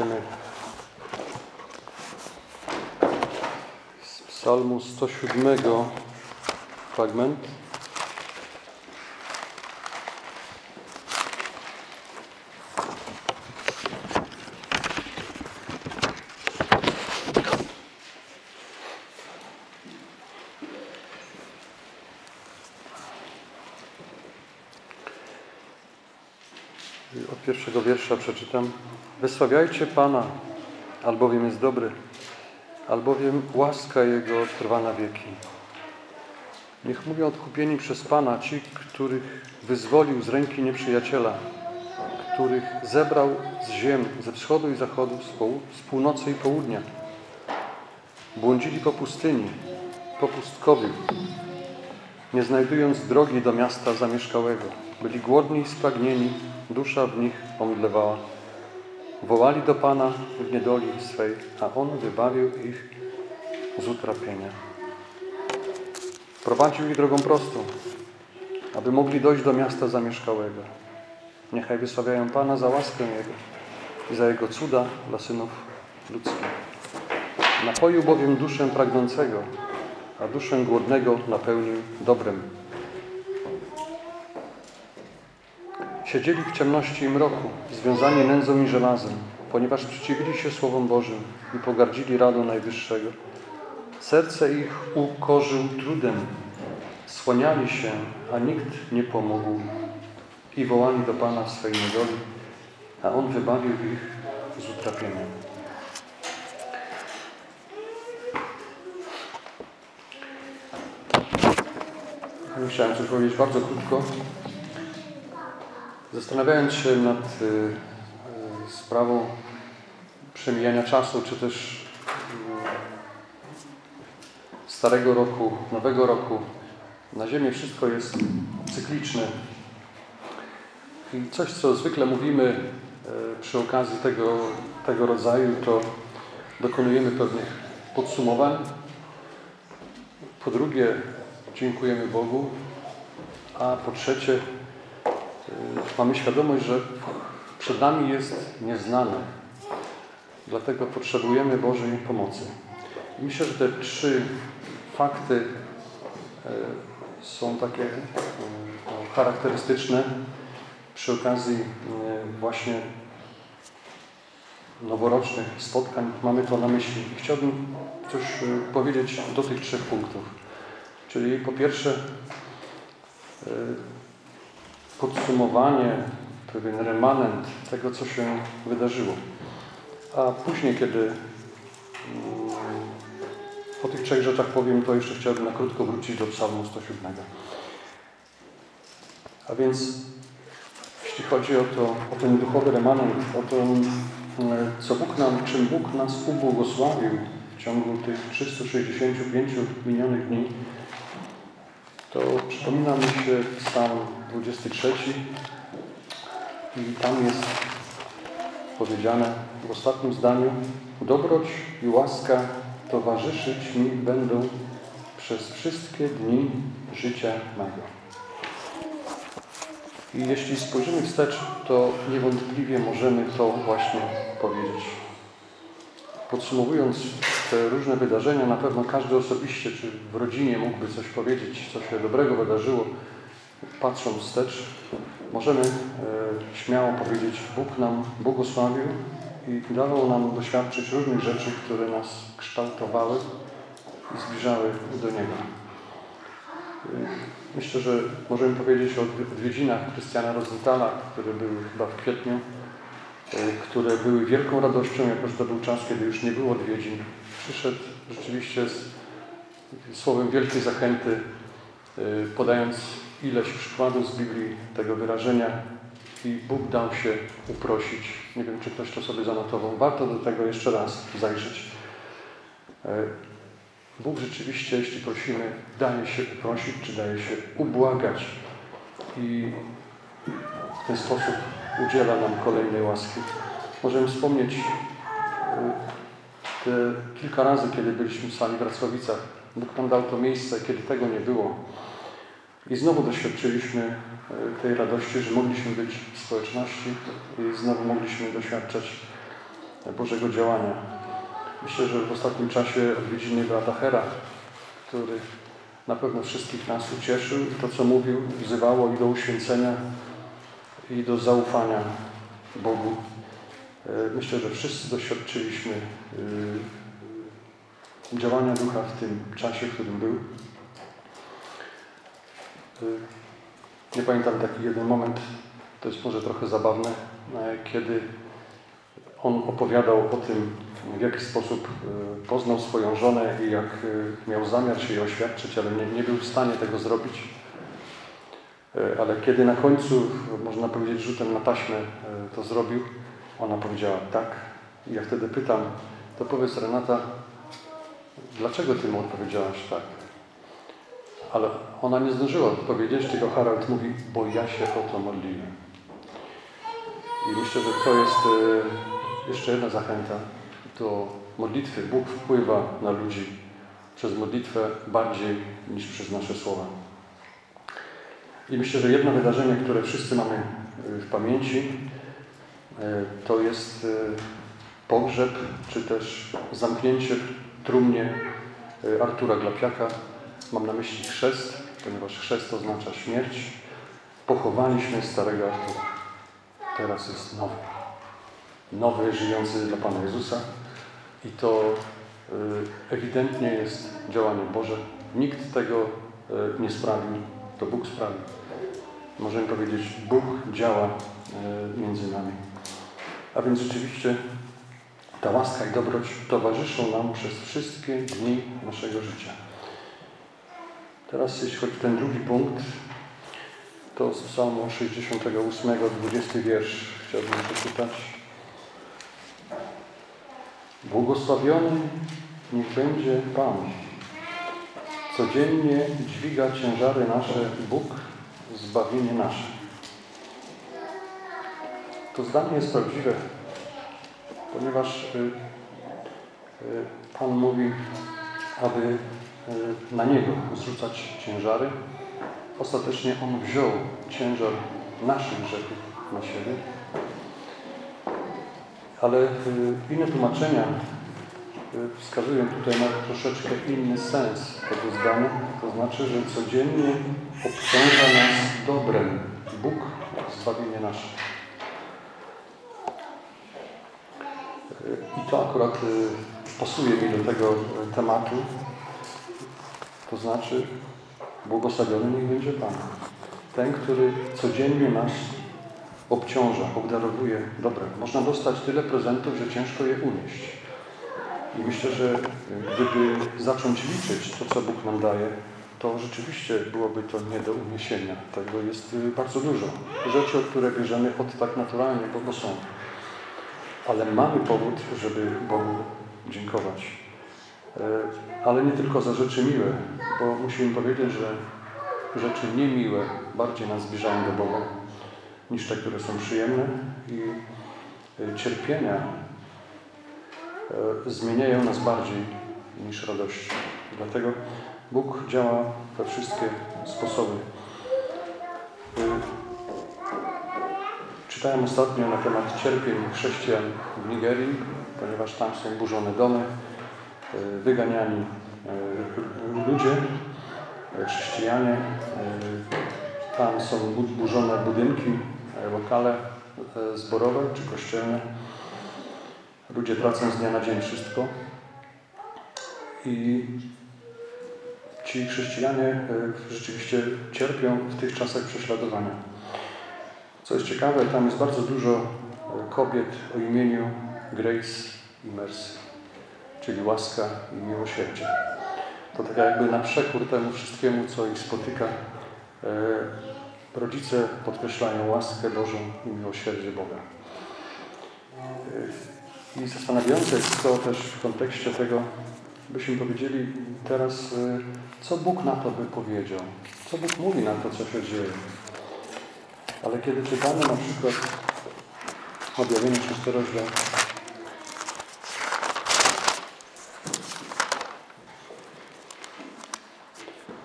Przeczytajmy z Psalmu 107 fragment. Od pierwszego wiersza przeczytam. Wysławiajcie Pana, albowiem jest dobry, albowiem łaska Jego trwa na wieki. Niech mówią odkupieni przez Pana ci, których wyzwolił z ręki nieprzyjaciela, których zebrał z ziem, ze wschodu i zachodu, z północy i południa. Błądzili po pustyni, po pustkowiu, nie znajdując drogi do miasta zamieszkałego. Byli głodni i spragnieni, dusza w nich omdlewała. Wołali do Pana w niedoli swej, a On wybawił ich z utrapienia. Prowadził ich drogą prostą, aby mogli dojść do miasta zamieszkałego. Niechaj wysławiają Pana za łaskę Jego i za Jego cuda dla synów ludzkich. Napoił bowiem duszę pragnącego, a duszę głodnego napełnił dobrem. Siedzieli w ciemności i mroku, związani nędzą i żelazem, ponieważ przeciwili się Słowom Bożym i pogardzili radą Najwyższego. Serce ich ukorzył trudem, słaniali się, a nikt nie pomógł i wołali do Pana w swej niedoli, a On wybawił ich z utrapienia. Chciałem coś powiedzieć bardzo krótko. Zastanawiając się nad y, y, sprawą przemijania czasu, czy też y, starego roku, nowego roku, na Ziemię wszystko jest cykliczne. I coś, co zwykle mówimy przy okazji tego, tego rodzaju, to dokonujemy pewnych podsumowań. Po drugie, dziękujemy Bogu, a po trzecie, mamy świadomość, że przed nami jest nieznane. Dlatego potrzebujemy Bożej pomocy. I myślę, że te trzy fakty są takie charakterystyczne przy okazji właśnie noworocznych spotkań. Mamy to na myśli. Chciałbym coś powiedzieć do tych trzech punktów. Czyli po pierwsze podsumowanie, pewien remanent tego, co się wydarzyło. A później, kiedy mm, o tych trzech rzeczach powiem, to jeszcze chciałbym na krótko wrócić do psalmu 107. A więc jeśli chodzi o, to, o ten duchowy remanent, o to, co Bóg nam, czym Bóg nas ubłogosławił w ciągu tych 365 minionych dni, przypomina mi się Psalm 23 i tam jest powiedziane w ostatnim zdaniu Dobroć i łaska towarzyszyć mi będą przez wszystkie dni życia mego. I jeśli spojrzymy wstecz, to niewątpliwie możemy to właśnie powiedzieć. Podsumowując te różne wydarzenia, na pewno każdy osobiście czy w rodzinie mógłby coś powiedzieć, co się dobrego wydarzyło. Patrząc wstecz, możemy e, śmiało powiedzieć, Bóg nam błogosławił i dawał nam doświadczyć różnych rzeczy, które nas kształtowały i zbliżały do Niego. E, myślę, że możemy powiedzieć o odwiedzinach Krystiana Rosenthala, które były chyba w kwietniu, e, które były wielką radością, jako że to był czas, kiedy już nie było odwiedzin. Przyszedł rzeczywiście z słowem wielkiej zachęty, podając ileś przykładów z Biblii tego wyrażenia i Bóg dał się uprosić. Nie wiem, czy ktoś to sobie zanotował. Warto do tego jeszcze raz zajrzeć. Bóg rzeczywiście, jeśli prosimy, daje się uprosić, czy daje się ubłagać. I w ten sposób udziela nam kolejnej łaski. Możemy wspomnieć te kilka razy, kiedy byliśmy w sali w Racławicach. Bóg nam dał to miejsce, kiedy tego nie było. I znowu doświadczyliśmy tej radości, że mogliśmy być w społeczności i znowu mogliśmy doświadczać Bożego działania. Myślę, że w ostatnim czasie odwiedziny brata Hera, który na pewno wszystkich nas ucieszył i to, co mówił, wzywało i do uświęcenia, i do zaufania Bogu. E, myślę, że wszyscy doświadczyliśmy e, działania Ducha w tym czasie, w którym był. E, nie pamiętam taki jeden moment, to jest może trochę zabawne, kiedy on opowiadał o tym, w jaki sposób poznał swoją żonę i jak miał zamiar się jej oświadczyć, ale nie, nie był w stanie tego zrobić. Ale kiedy na końcu, można powiedzieć, rzutem na taśmę to zrobił, ona powiedziała tak. I ja wtedy pytam, to powiedz Renata, dlaczego Ty mu odpowiedziałaś tak? Ale ona nie zdążyła odpowiedzieć, tylko Harald mówi, bo ja się o to modliłem. I myślę, że to jest e, jeszcze jedna zachęta do modlitwy. Bóg wpływa na ludzi przez modlitwę bardziej niż przez nasze słowa. I myślę, że jedno wydarzenie, które wszyscy mamy w pamięci, E, to jest e, pogrzeb, czy też zamknięcie w trumnie e, Artura Glapiaka. Mam na myśli chrzest, ponieważ chrzest oznacza śmierć. Pochowaliśmy starego Artura. Teraz jest nowy. Nowy, żyjący dla Pana Jezusa. I to ewidentnie jest działanie Boże. Nikt tego nie sprawił, to Bóg sprawił. Możemy powiedzieć, Bóg działa między nami. A więc rzeczywiście ta łaska i dobroć towarzyszą nam przez wszystkie dni naszego życia. Teraz jeśli chodzi o ten drugi punkt, to z psalmu 68, 20 wiersz chciałbym przeczytać. Błogosławiony niech będzie Pan. Codziennie dźwiga ciężary nasze Bóg, zbawienie nasze. To zdanie jest prawdziwe, ponieważ y, y, Pan mówi, aby y, na Niego zrzucać ciężary. Ostatecznie On wziął ciężar naszych grzechów na siebie. Ale inne tłumaczenia wskazują tutaj na troszeczkę inny sens tego zdania. To znaczy, że codziennie obciąża nas dobrem Bóg, zbawienie nasze. I to akurat y, pasuje mi do tego y, tematu. To znaczy, błogosławiony niech będzie Pan. Ten, który codziennie nas obciąża, obdarowuje dobrem. Można dostać tyle prezentów, że ciężko je unieść. I myślę, że gdyby zacząć liczyć to, co Bóg nam daje, to rzeczywiście byłoby to nie do uniesienia. Tego jest y, bardzo dużo. Rzeczy, od które bierzemy od tak naturalnie, bo są ale mamy powód, żeby Bogu dziękować. E, ale nie tylko za rzeczy miłe, bo musimy powiedzieć, że rzeczy niemiłe bardziej nas zbliżają do Boga niż te, które są przyjemne i e, cierpienia e, zmieniają nas bardziej niż radości. Dlatego Bóg działa we wszystkie sposoby. Czytałem ostatnio na temat cierpień chrześcijan w Nigerii, ponieważ tam są burzone domy, e, wyganiani e, ludzie, e, chrześcijanie. Tam są burzone budynki, lokale zborowe czy kościelne. Ludzie tracą z dnia na dzień wszystko. I ci chrześcijanie rzeczywiście cierpią w tych czasach prześladowania. Co jest ciekawe, tam jest bardzo dużo e, kobiet o imieniu Grace i Mercy, czyli łaska i miłosierdzie. To tak jakby na przekór temu wszystkiemu, co ich spotyka, e, rodzice podkreślają łaskę Bożą i miłosierdzie Boga. E, I zastanawiające jest to też w kontekście tego, byśmy powiedzieli teraz, co Bóg na to by powiedział. Co Bóg mówi na to, co się dzieje. Ale kiedy czytamy na przykład objawienie 6 rozdział,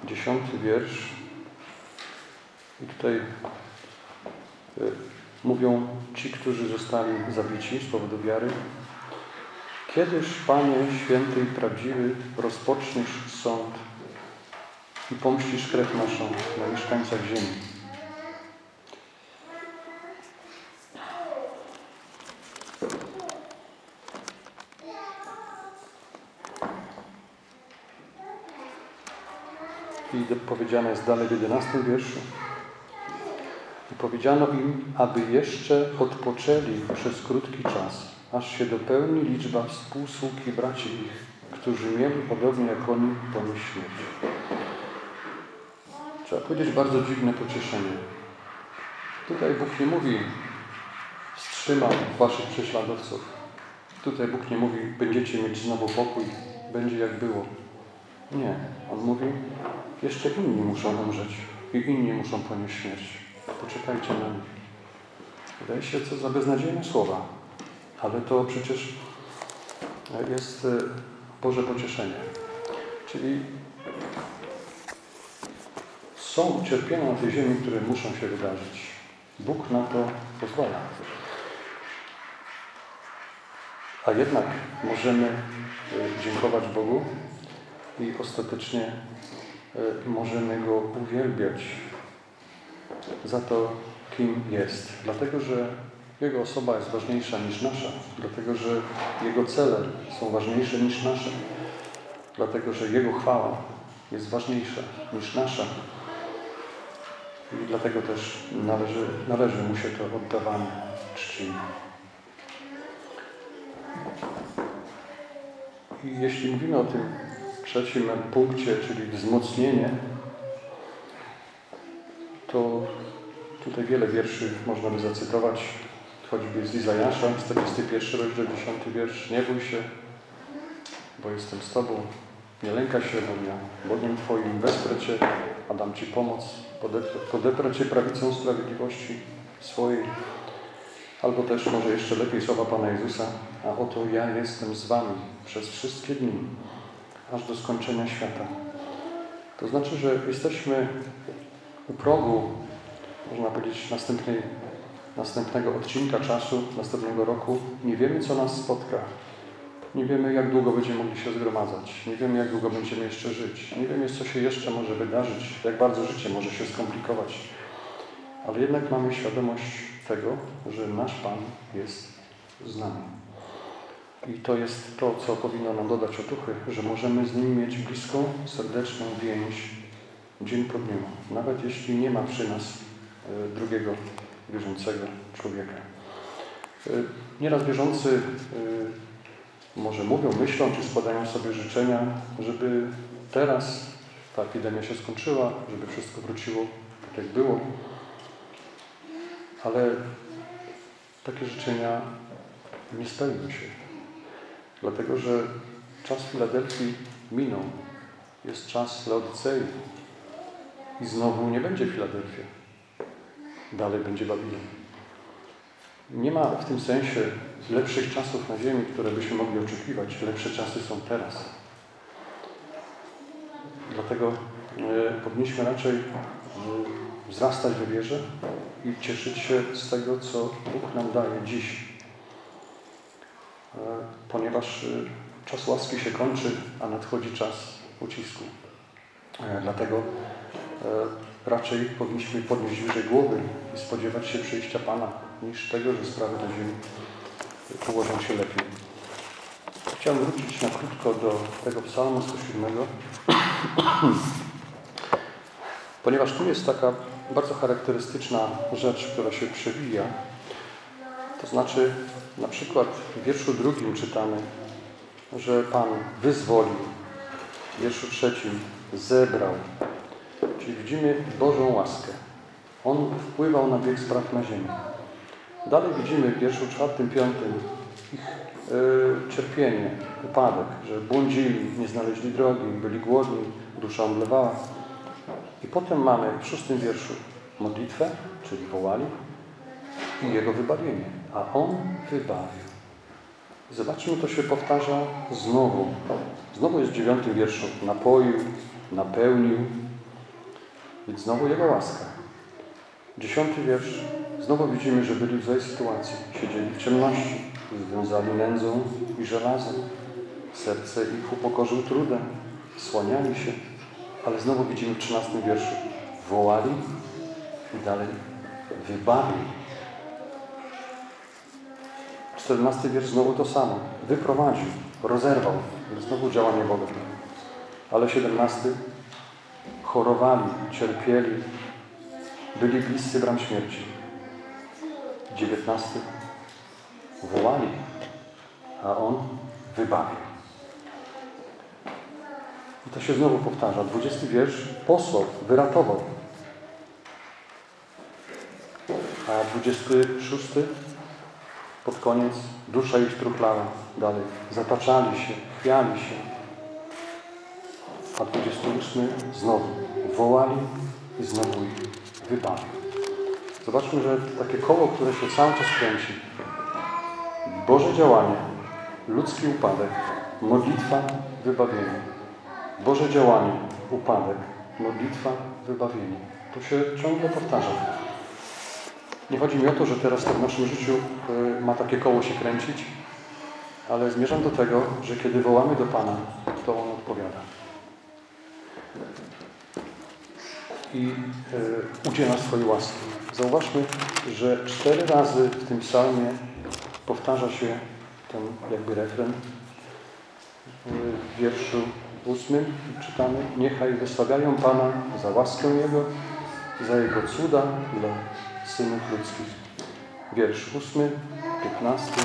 dziesiąty wiersz i tutaj y, mówią ci, którzy zostali zabici z powodu wiary. Kiedyż, Panie święty i prawdziwy, rozpoczniesz sąd i pomścisz krew naszą na mieszkańcach ziemi. I powiedziane jest dalej w jedenastym wierszu. I powiedziano im, aby jeszcze odpoczęli przez krótki czas, aż się dopełni liczba współsług i braci ich, którzy mieli podobnie jak oni ponieść śmierć. Trzeba powiedzieć bardzo dziwne pocieszenie. Tutaj Bóg nie mówi wstrzymam waszych prześladowców. Tutaj Bóg nie mówi będziecie mieć znowu pokój, będzie jak było. Nie. On mówi jeszcze inni muszą umrzeć i inni muszą ponieść śmierć. Poczekajcie na nich. Wydaje się, co za beznadziejne słowa, ale to przecież jest e, Boże pocieszenie. Czyli są cierpienia na tej ziemi, które muszą się wydarzyć. Bóg na to pozwala. A jednak możemy e, dziękować Bogu i ostatecznie możemy Go uwielbiać za to, kim jest. Dlatego, że Jego osoba jest ważniejsza niż nasza. Dlatego, że Jego cele są ważniejsze niż nasze. Dlatego, że Jego chwała jest ważniejsza niż nasza. I dlatego też należy, należy Mu się to oddawanie czci. I jeśli mówimy o tym trzecim punkcie, czyli wzmocnienie, to tutaj wiele wierszy można by zacytować, choćby z Izajasza, 41 rozdział, 10 wiersz. Nie bój się, bo jestem z Tobą. Nie lęka się, bo ja Bogiem Twoim wesprę Cię, a dam Ci pomoc, podeprę, Cię prawicą sprawiedliwości swojej. Albo też może jeszcze lepiej słowa Pana Jezusa, a oto ja jestem z Wami przez wszystkie dni, aż do skończenia świata. To znaczy, że jesteśmy u progu, można powiedzieć, następnej, następnego odcinka czasu, następnego roku. Nie wiemy, co nas spotka. Nie wiemy, jak długo będziemy mogli się zgromadzać. Nie wiemy, jak długo będziemy jeszcze żyć. Nie wiemy, co się jeszcze może wydarzyć, jak bardzo życie może się skomplikować. Ale jednak mamy świadomość tego, że nasz Pan jest z nami. I to jest to, co powinno nam dodać otuchy, że możemy z Nim mieć bliską, serdeczną więź dzień po dniu, nawet jeśli nie ma przy nas e, drugiego wierzącego człowieka. E, nieraz wierzący e, może mówią, myślą, czy składają sobie życzenia, żeby teraz ta epidemia się skończyła, żeby wszystko wróciło tak, jak było. Ale takie życzenia nie spełnią się. Dlatego, że czas Filadelfii minął. Jest czas Laodycei. I znowu nie będzie Filadelfia. Dalej będzie Babilon. Nie ma w tym sensie lepszych czasów na ziemi, które byśmy mogli oczekiwać. Lepsze czasy są teraz. Dlatego e, powinniśmy raczej e, wzrastać w wierze i cieszyć się z tego, co Bóg nam daje dziś. E, ponieważ e, czas łaski się kończy, a nadchodzi czas ucisku. E, dlatego raczej powinniśmy podnieść wyżej głowy i spodziewać się przyjścia Pana, niż tego, że sprawy na ziemi położą się lepiej. Chciałem wrócić na krótko do tego psalmu 107, ponieważ tu jest taka bardzo charakterystyczna rzecz, która się przewija. To znaczy, na przykład w wierszu drugim czytamy, że Pan wyzwolił. W wierszu trzecim zebrał. Czyli widzimy Bożą łaskę. On wpływał na bieg spraw na ziemi. Dalej widzimy w wierszu czwartym, piątym ich y, cierpienie, upadek, że błądzili, nie znaleźli drogi, byli głodni, dusza omdlewała. I potem mamy w szóstym wierszu modlitwę, czyli wołali, i Jego wybawienie. A On wybawił. Zobaczmy, to się powtarza znowu. Znowu jest w dziewiątym wierszu. Napoił, napełnił. Więc znowu Jego łaska. Dziesiąty wiersz. Znowu widzimy, że byli w złej sytuacji. Siedzieli w ciemności. związali nędzą i żelazem. Serce ich upokorzył trudem, słaniali się, ale znowu widzimy w 13 wierszu. Wołali i dalej wybawił. 14 wiersz znowu to samo. Wyprowadził, rozerwał. Znowu działanie Boga. Ale 17 chorowali, cierpieli, byli bliscy bram śmierci. 19 wołali, a On wybawił. I to się znowu powtarza. 20 wiersz posłał, wyratował. A 26 pod koniec dusza ich truchlała dalej. Zataczali się, chwiali się. A 28 znowu wołali i znowu ich. Zobaczmy, że takie koło, które się cały czas kręci. Boże działanie, ludzki upadek, modlitwa, wybawienie. Boże działanie, upadek, modlitwa, wybawienie. To się ciągle powtarza. Nie chodzi mi o to, że teraz to w naszym życiu y, ma takie koło się kręcić, ale zmierzam do tego, że kiedy wołamy do Pana, to On odpowiada. I y, udziela swojej łaski. Zauważmy, że cztery razy w tym psalmie powtarza się ten jakby refren. W wierszu ósmym czytamy Niechaj wysławiają Pana za łaskę Jego, za Jego cuda dla synów ludzkich. Wiersz ósmy, piętnasty,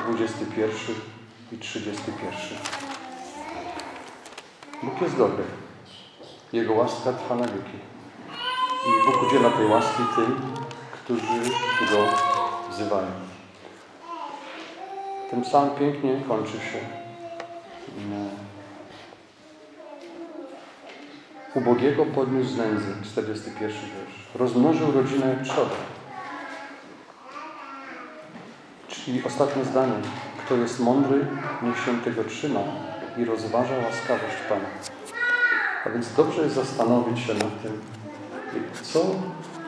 dwudziesty pierwszy i trzydziesty pierwszy. Bóg jest dobry. Jego łaska trwa na wieki. I Bóg udziela tej łaski tym, którzy Go wzywają. Ten psalm pięknie kończy się. Ubogiego podniósł z nędzy, 41 wiersz. Rozmnożył rodzinę trzoda. Czyli ostatnie zdanie. Kto jest mądry, niech się tego trzyma i rozważa łaskawość Pana. A więc dobrze jest zastanowić się nad tym, co,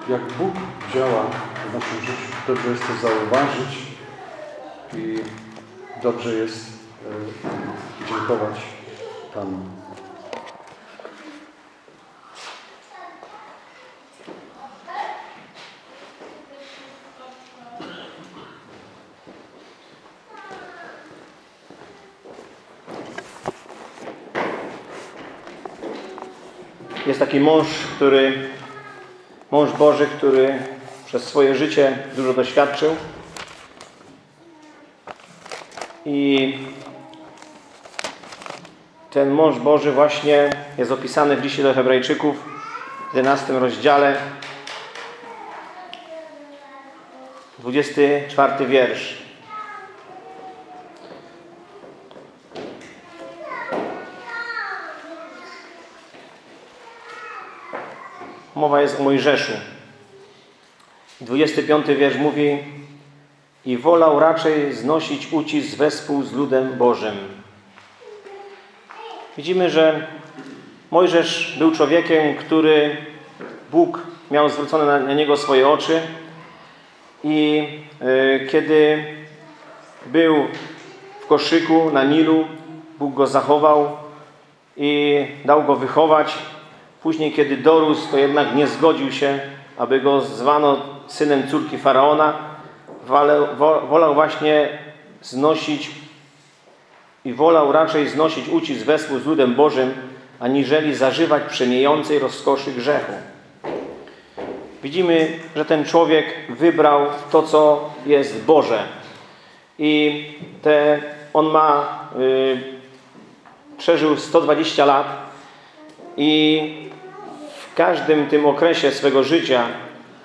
jak Bóg działa w naszym życiu. Dobrze jest to zauważyć i dobrze jest e, dziękować Panu. Jest taki mąż, który, mąż Boży, który przez swoje życie dużo doświadczył. I ten mąż Boży właśnie jest opisany w liście do Hebrajczyków w 11 rozdziale, 24 wiersz. Mowa jest o Mojżeszu. 25 wiersz mówi i wolał raczej znosić ucisk wespół z ludem Bożym. Widzimy, że Mojżesz był człowiekiem, który Bóg miał zwrócone na, niego swoje oczy i y, kiedy był w koszyku na Nilu, Bóg go zachował i dał go wychować Później, kiedy dorósł, to jednak nie zgodził się, aby go zwano synem córki Faraona. Wolał właśnie znosić i wolał raczej znosić ucisk wespół z ludem Bożym, aniżeli zażywać przemijającej rozkoszy grzechu. Widzimy, że ten człowiek wybrał to, co jest Boże. I te, on ma, y, przeżył 120 lat i każdym tym okresie swego życia,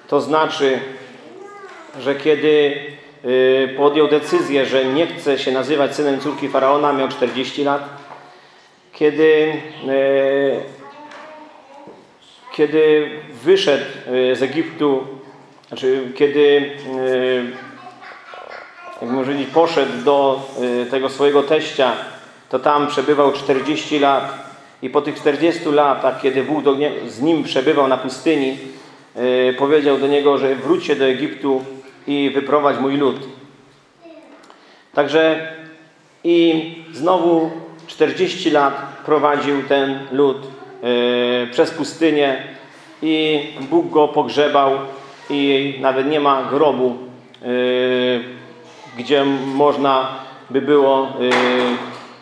to znaczy, że kiedy y, podjął decyzję, że nie chce się nazywać synem córki Faraona, miał 40 lat. Kiedy, y, kiedy wyszedł y, z Egiptu, znaczy kiedy jak powiedzieć, poszedł do tego swojego teścia, to tam przebywał 40 lat i po tych 40 latach, kiedy Bóg z nim przebywał na pustyni, yy, powiedział do niego, że wróćcie do Egiptu i wyprowadź mój lud. Także i znowu 40 lat prowadził ten lud yy, przez pustynię i Bóg go pogrzebał i nawet nie ma grobu, yy, gdzie można by było, yy,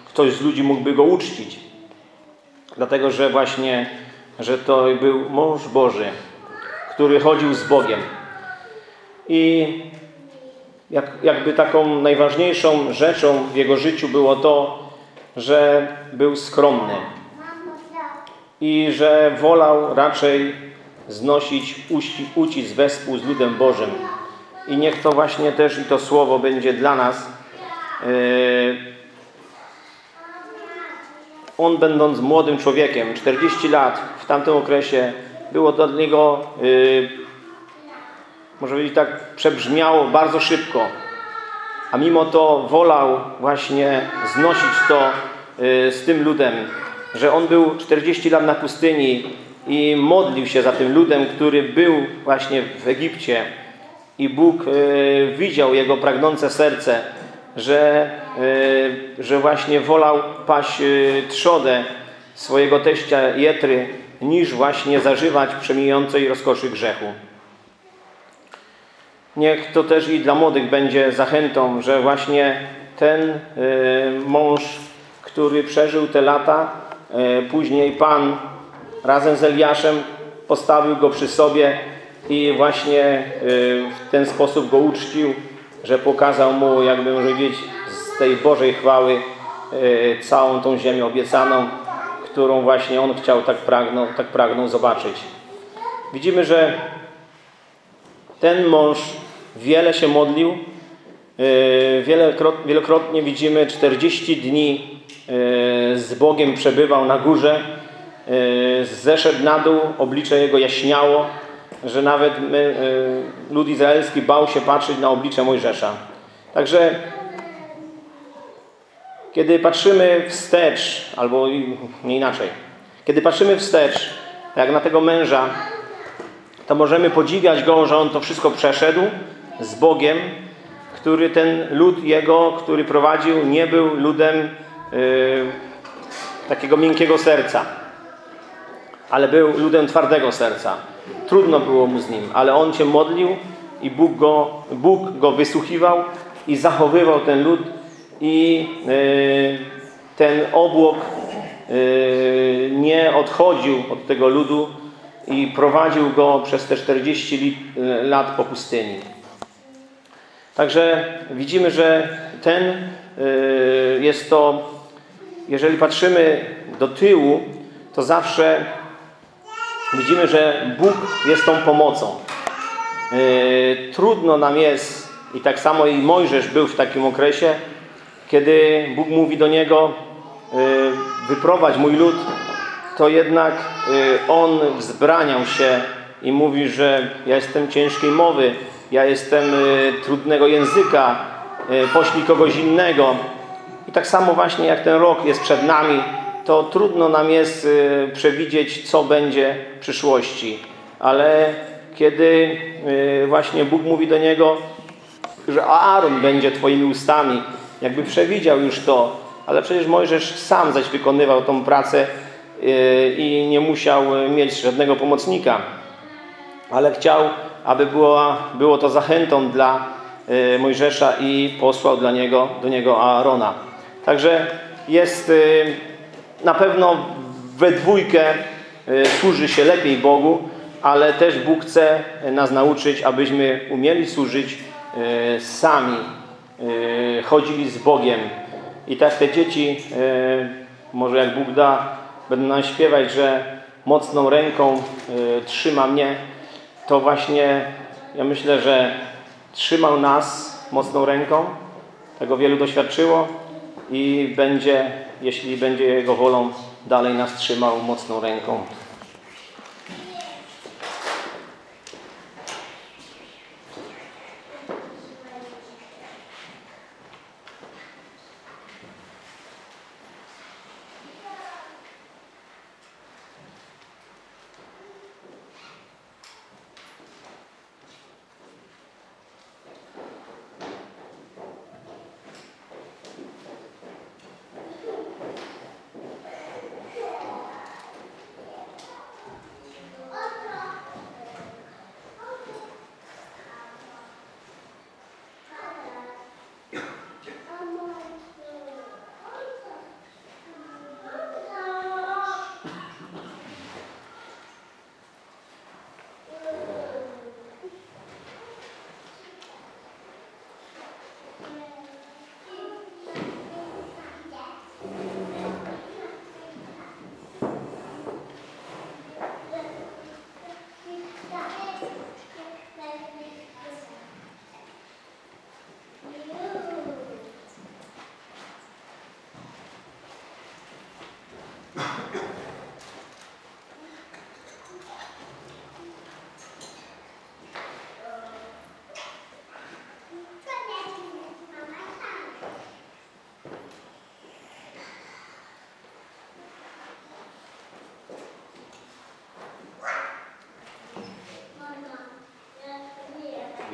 ktoś z ludzi mógłby go uczcić. Dlatego, że właśnie, że to był mąż Boży, który chodził z Bogiem. I jak, jakby taką najważniejszą rzeczą w jego życiu było to, że był skromny i że wolał raczej znosić ucisk wespół z ludem Bożym. I niech to właśnie też i to słowo będzie dla nas. Yy, on będąc młodym człowiekiem, 40 lat w tamtym okresie, było to dla niego, yy, może powiedzieć tak, przebrzmiało bardzo szybko. A mimo to wolał właśnie znosić to yy, z tym ludem, że on był 40 lat na pustyni i modlił się za tym ludem, który był właśnie w Egipcie i Bóg yy, widział jego pragnące serce, że, że właśnie wolał paść yy, trzodę swojego teścia Jetry, niż właśnie zażywać przemijającej rozkoszy grzechu. Niech to też i dla młodych będzie zachętą, że właśnie ten mąż, który przeżył te lata, później Pan razem z Eliaszem postawił go przy sobie i właśnie w ten sposób go uczcił, że pokazał mu, jakby może powiedzieć, tej Bożej chwały całą tą ziemię obiecaną, którą właśnie on chciał, tak pragnął, tak pragnął zobaczyć. Widzimy, że ten mąż wiele się modlił, wielokrotnie widzimy 40 dni z Bogiem przebywał na górze, zeszedł na dół, oblicze jego jaśniało, że nawet my, lud izraelski bał się patrzeć na oblicze Mojżesza. Także kiedy patrzymy wstecz, albo nie inaczej, kiedy patrzymy wstecz, jak na tego męża, to możemy podziwiać go, że on to wszystko przeszedł z Bogiem, który ten lud jego, który prowadził, nie był ludem yy, takiego miękkiego serca, ale był ludem twardego serca. Trudno było mu z nim, ale on się modlił i Bóg go, Bóg go wysłuchiwał i zachowywał ten lud i yy, ten obłok yy, nie odchodził od tego ludu i prowadził go przez te 40 lat po pustyni. Także widzimy, że ten jest to, jeżeli patrzymy do tyłu, to zawsze widzimy, że Bóg jest tą pomocą. Trudno nam jest, i tak samo i Mojżesz był w takim okresie, kiedy Bóg mówi do niego, yy, wyprowadź mój lud, to jednak yy, on wzbraniał się i mówi, że ja jestem ciężkiej mowy, ja jestem trudnego języka, poślij kogoś innego. I tak samo właśnie jak ten rok jest przed nami, to trudno nam jest przewidzieć, co będzie w przyszłości. Ale kiedy właśnie Bóg mówi do niego, że Aaron będzie Twoimi ustami, jakby przewidział już to, ale przecież Mojżesz sam zaś wykonywał tą pracę i nie musiał mieć żadnego pomocnika. Ale chciał, aby było, to zachętą dla Mojżesza i posłał dla niego, do niego Aarona. Także jest na pewno we dwójkę służy się lepiej Bogu, ale też Bóg chce nas nauczyć, abyśmy umieli służyć sami, chodzili z Bogiem. I tak te dzieci, może jak Bóg da, będą nam śpiewać, że mocną ręką trzyma mnie, to właśnie ja myślę, że trzymał nas mocną ręką, tego wielu doświadczyło i będzie, jeśli będzie Jego wolą, dalej nas trzymał mocną ręką.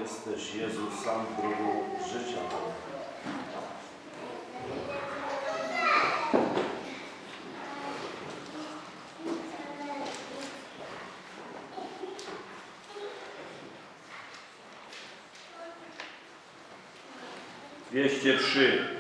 Jesteś Jezus sam drogą życia. Dwieście trzy.